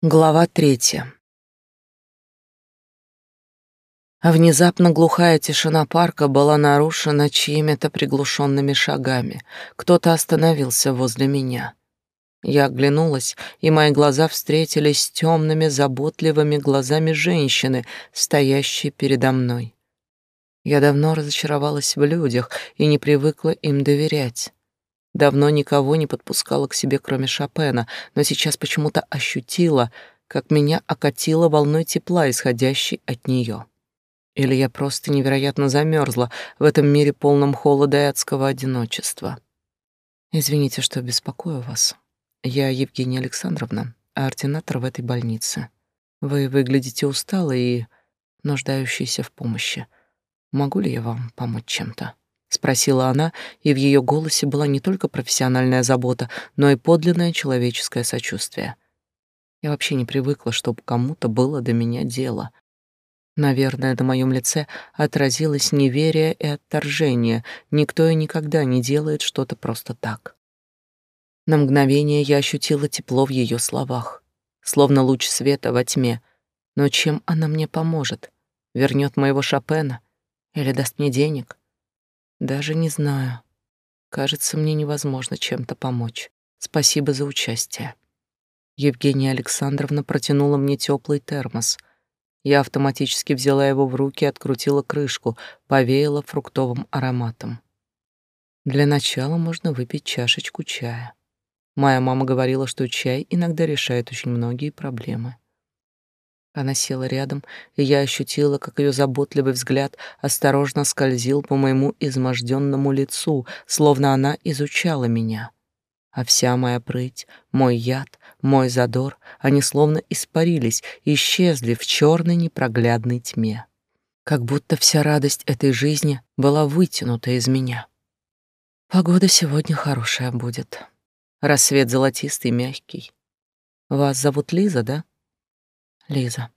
Глава третья. Внезапно глухая тишина парка была нарушена чьими-то приглушенными шагами. Кто-то остановился возле меня. Я оглянулась, и мои глаза встретились с темными, заботливыми глазами женщины, стоящей передо мной. Я давно разочаровалась в людях и не привыкла им доверять. Давно никого не подпускала к себе, кроме Шопена, но сейчас почему-то ощутила, как меня окатило волной тепла, исходящей от нее. Или я просто невероятно замерзла в этом мире полном холода и адского одиночества. Извините, что беспокою вас. Я Евгения Александровна, ординатор в этой больнице. Вы выглядите усталой и нуждающейся в помощи. Могу ли я вам помочь чем-то? Спросила она, и в ее голосе была не только профессиональная забота, но и подлинное человеческое сочувствие. Я вообще не привыкла, чтобы кому-то было до меня дело. Наверное, на моем лице отразилось неверие и отторжение. Никто и никогда не делает что-то просто так. На мгновение я ощутила тепло в ее словах, словно луч света во тьме. Но чем она мне поможет? Вернет моего Шопена или даст мне денег? Даже не знаю. Кажется, мне невозможно чем-то помочь. Спасибо за участие. Евгения Александровна протянула мне теплый термос. Я автоматически взяла его в руки, открутила крышку, повеяла фруктовым ароматом. Для начала можно выпить чашечку чая. Моя мама говорила, что чай иногда решает очень многие проблемы. Она села рядом, и я ощутила, как ее заботливый взгляд осторожно скользил по моему изможденному лицу, словно она изучала меня. А вся моя прыть, мой яд, мой задор, они словно испарились, исчезли в черной непроглядной тьме. Как будто вся радость этой жизни была вытянута из меня. Погода сегодня хорошая будет. Рассвет золотистый, мягкий. Вас зовут Лиза, да? Лиза.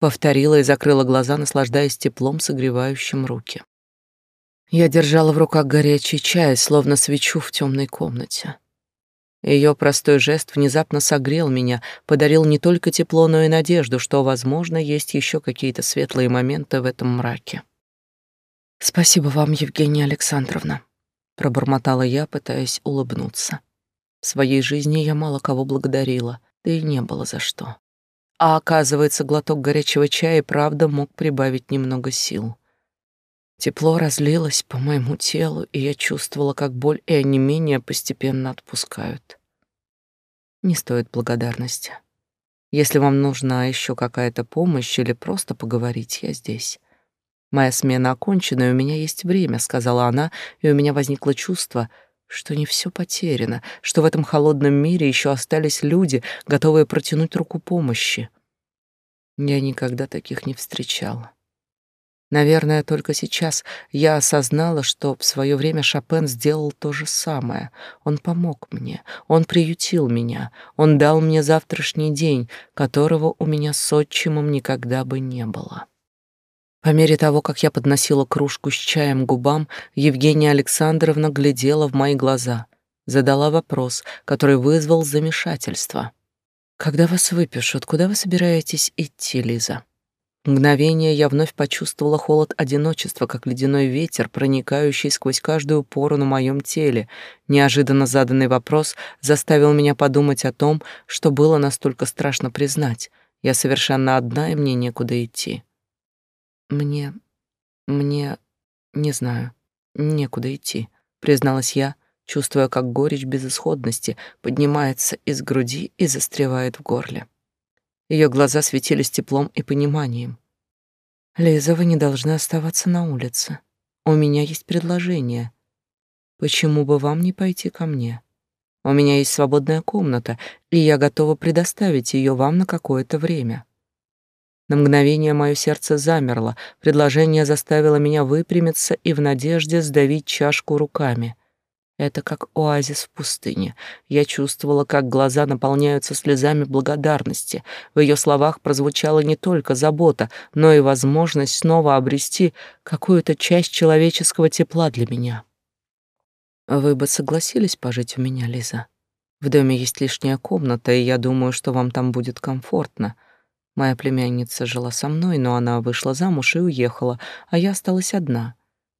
Повторила и закрыла глаза, наслаждаясь теплом, согревающим руки. Я держала в руках горячий чай, словно свечу в темной комнате. Ее простой жест внезапно согрел меня, подарил не только тепло, но и надежду, что, возможно, есть еще какие-то светлые моменты в этом мраке. «Спасибо вам, Евгения Александровна», — пробормотала я, пытаясь улыбнуться. В своей жизни я мало кого благодарила, да и не было за что. А оказывается, глоток горячего чая правда мог прибавить немного сил. Тепло разлилось по моему телу, и я чувствовала, как боль и онемение постепенно отпускают. Не стоит благодарности. Если вам нужна еще какая-то помощь или просто поговорить, я здесь. Моя смена окончена, и у меня есть время, сказала она, и у меня возникло чувство, что не все потеряно, что в этом холодном мире еще остались люди, готовые протянуть руку помощи. Я никогда таких не встречала. Наверное, только сейчас я осознала, что в свое время Шопен сделал то же самое. Он помог мне, он приютил меня, он дал мне завтрашний день, которого у меня с отчимом никогда бы не было. По мере того, как я подносила кружку с чаем к губам, Евгения Александровна глядела в мои глаза, задала вопрос, который вызвал замешательство. «Когда вас выпишут, куда вы собираетесь идти, Лиза?» Мгновение я вновь почувствовала холод одиночества, как ледяной ветер, проникающий сквозь каждую пору на моем теле. Неожиданно заданный вопрос заставил меня подумать о том, что было настолько страшно признать. Я совершенно одна, и мне некуда идти. Мне... мне... не знаю. Некуда идти, призналась я, чувствуя, как горечь безысходности поднимается из груди и застревает в горле. Ее глаза светились теплом и пониманием. «Лиза, вы не должны оставаться на улице. У меня есть предложение. Почему бы вам не пойти ко мне? У меня есть свободная комната, и я готова предоставить ее вам на какое-то время. На мгновение мое сердце замерло, предложение заставило меня выпрямиться и в надежде сдавить чашку руками. Это как оазис в пустыне. Я чувствовала, как глаза наполняются слезами благодарности. В ее словах прозвучала не только забота, но и возможность снова обрести какую-то часть человеческого тепла для меня. Вы бы согласились пожить у меня, Лиза? В доме есть лишняя комната, и я думаю, что вам там будет комфортно. Моя племянница жила со мной, но она вышла замуж и уехала, а я осталась одна.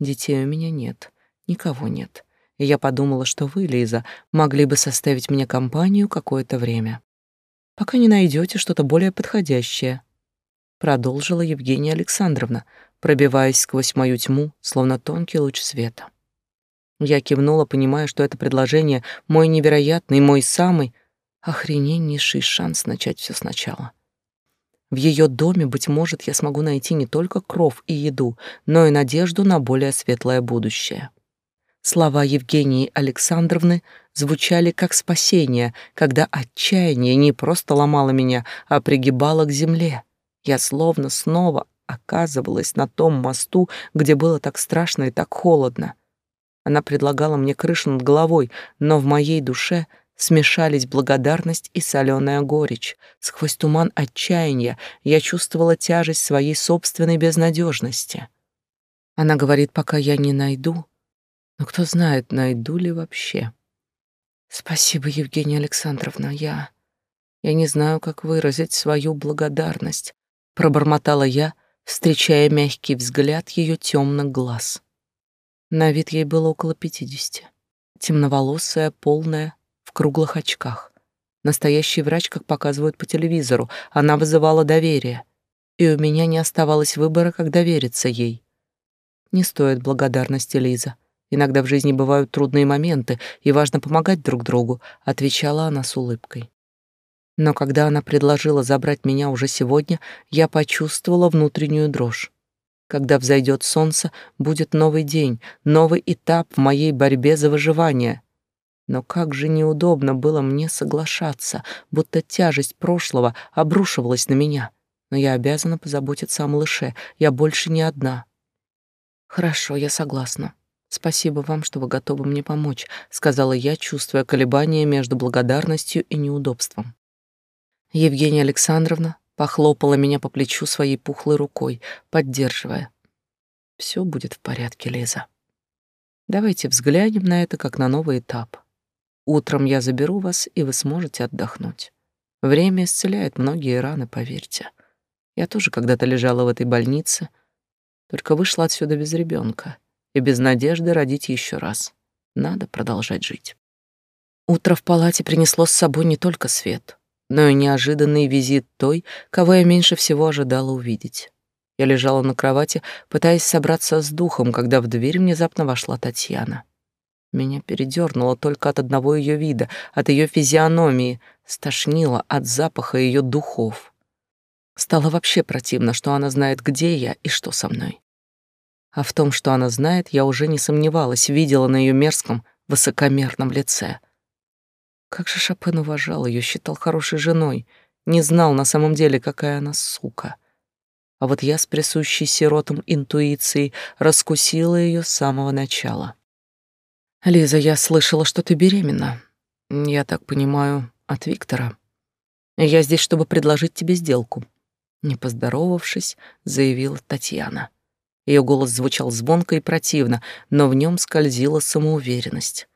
Детей у меня нет, никого нет. И я подумала, что вы, Лиза, могли бы составить мне компанию какое-то время. Пока не найдете что-то более подходящее. Продолжила Евгения Александровна, пробиваясь сквозь мою тьму, словно тонкий луч света. Я кивнула, понимая, что это предложение мой невероятный, мой самый охрененнейший шанс начать все сначала. В ее доме, быть может, я смогу найти не только кров и еду, но и надежду на более светлое будущее. Слова Евгении Александровны звучали как спасение, когда отчаяние не просто ломало меня, а пригибало к земле. Я словно снова оказывалась на том мосту, где было так страшно и так холодно. Она предлагала мне крышу над головой, но в моей душе — смешались благодарность и соленая горечь. Сквозь туман отчаяния я чувствовала тяжесть своей собственной безнадежности. Она говорит, пока я не найду, но кто знает, найду ли вообще. Спасибо, Евгения Александровна, я... Я не знаю, как выразить свою благодарность, пробормотала я, встречая мягкий взгляд ее темных глаз. На вид ей было около пятидесяти. Темноволосая, полная, круглых очках. Настоящий врач, как показывают по телевизору, она вызывала доверие. И у меня не оставалось выбора, как довериться ей. Не стоит благодарности, Лиза. Иногда в жизни бывают трудные моменты, и важно помогать друг другу, отвечала она с улыбкой. Но когда она предложила забрать меня уже сегодня, я почувствовала внутреннюю дрожь. Когда взойдет солнце, будет новый день, новый этап в моей борьбе за выживание. Но как же неудобно было мне соглашаться, будто тяжесть прошлого обрушивалась на меня. Но я обязана позаботиться о малыше, я больше не одна. Хорошо, я согласна. Спасибо вам, что вы готовы мне помочь, сказала я, чувствуя колебания между благодарностью и неудобством. Евгения Александровна похлопала меня по плечу своей пухлой рукой, поддерживая. Все будет в порядке, Лиза. Давайте взглянем на это как на новый этап. Утром я заберу вас, и вы сможете отдохнуть. Время исцеляет многие раны, поверьте. Я тоже когда-то лежала в этой больнице, только вышла отсюда без ребенка и без надежды родить еще раз. Надо продолжать жить. Утро в палате принесло с собой не только свет, но и неожиданный визит той, кого я меньше всего ожидала увидеть. Я лежала на кровати, пытаясь собраться с духом, когда в дверь внезапно вошла Татьяна. Меня передернуло только от одного ее вида, от ее физиономии, стошнило от запаха ее духов. Стало вообще противно, что она знает, где я и что со мной. А в том, что она знает, я уже не сомневалась, видела на ее мерзком, высокомерном лице. Как же Шопен уважал ее, считал хорошей женой, не знал на самом деле, какая она сука. А вот я с присущей сиротам интуицией раскусила ее с самого начала. «Лиза, я слышала, что ты беременна. Я так понимаю, от Виктора. Я здесь, чтобы предложить тебе сделку». Не поздоровавшись, заявила Татьяна. Ее голос звучал звонко и противно, но в нем скользила самоуверенность.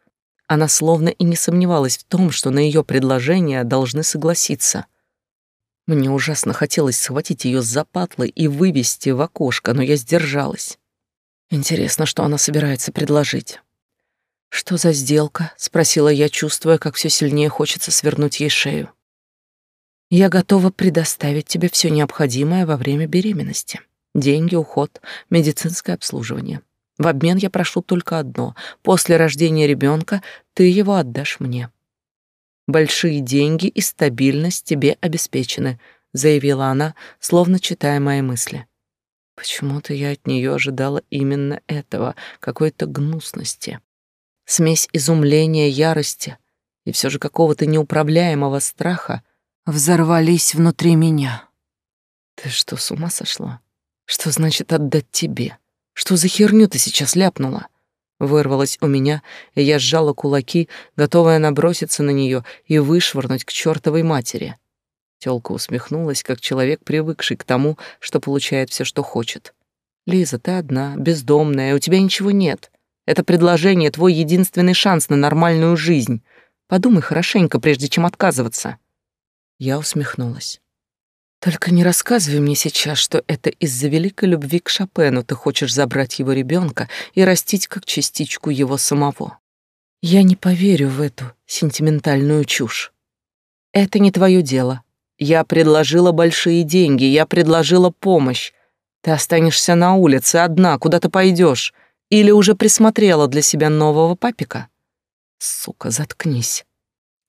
Она словно и не сомневалась в том, что на ее предложение должны согласиться. Мне ужасно хотелось схватить ее за патлы и вывести в окошко, но я сдержалась. Интересно, что она собирается предложить. «Что за сделка?» — спросила я, чувствуя, как все сильнее хочется свернуть ей шею. «Я готова предоставить тебе все необходимое во время беременности. Деньги, уход, медицинское обслуживание. В обмен я прошу только одно. После рождения ребенка ты его отдашь мне. Большие деньги и стабильность тебе обеспечены», — заявила она, словно читая мои мысли. Почему-то я от нее ожидала именно этого, какой-то гнусности. Смесь изумления, ярости и все же какого-то неуправляемого страха взорвались внутри меня. Ты что, с ума сошла? Что значит отдать тебе? Что за херню ты сейчас ляпнула? Вырвалось у меня, и я сжала кулаки, готовая наброситься на нее и вышвырнуть к чертовой матери. Тёлка усмехнулась, как человек, привыкший к тому, что получает все, что хочет. «Лиза, ты одна, бездомная, у тебя ничего нет. Это предложение — твой единственный шанс на нормальную жизнь. Подумай хорошенько, прежде чем отказываться. Я усмехнулась. Только не рассказывай мне сейчас, что это из-за великой любви к Шопену ты хочешь забрать его ребенка и растить как частичку его самого. Я не поверю в эту сентиментальную чушь. Это не твое дело. Я предложила большие деньги, я предложила помощь. Ты останешься на улице одна, куда ты пойдешь? Или уже присмотрела для себя нового папика? Сука, заткнись.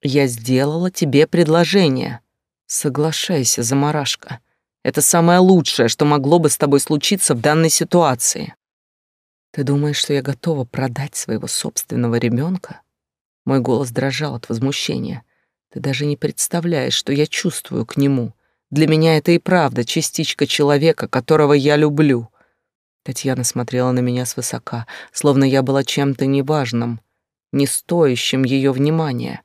Я сделала тебе предложение. Соглашайся, заморашка. Это самое лучшее, что могло бы с тобой случиться в данной ситуации. Ты думаешь, что я готова продать своего собственного ребенка? Мой голос дрожал от возмущения. Ты даже не представляешь, что я чувствую к нему. Для меня это и правда частичка человека, которого я люблю. Татьяна смотрела на меня свысока, словно я была чем-то неважным, не стоящим ее внимания.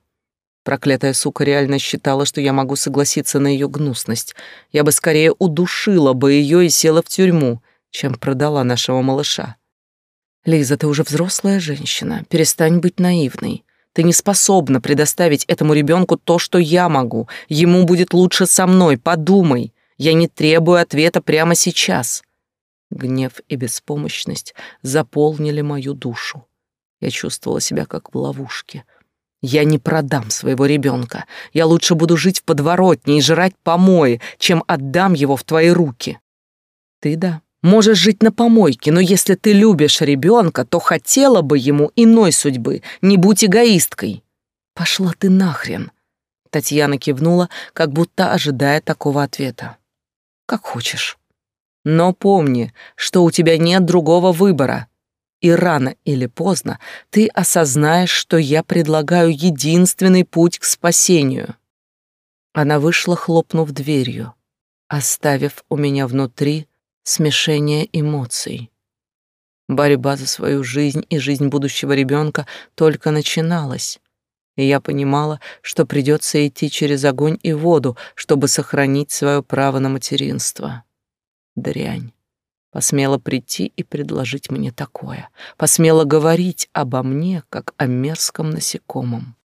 Проклятая сука реально считала, что я могу согласиться на ее гнусность. Я бы скорее удушила бы ее и села в тюрьму, чем продала нашего малыша. Лиза, ты уже взрослая женщина. Перестань быть наивной. Ты не способна предоставить этому ребенку то, что я могу. Ему будет лучше со мной. Подумай. Я не требую ответа прямо сейчас. Гнев и беспомощность заполнили мою душу. Я чувствовала себя как в ловушке — я не продам своего ребенка. Я лучше буду жить в подворотне и жрать помои, чем отдам его в твои руки. Ты да, можешь жить на помойке, но если ты любишь ребенка, то хотела бы ему иной судьбы. Не будь эгоисткой. Пошла ты нахрен. Татьяна кивнула, как будто ожидая такого ответа. Как хочешь. Но помни, что у тебя нет другого выбора и рано или поздно ты осознаешь, что я предлагаю единственный путь к спасению. Она вышла, хлопнув дверью, оставив у меня внутри смешение эмоций. Борьба за свою жизнь и жизнь будущего ребенка только начиналась, и я понимала, что придется идти через огонь и воду, чтобы сохранить свое право на материнство. Дрянь посмела прийти и предложить мне такое, посмела говорить обо мне, как о мерзком насекомом.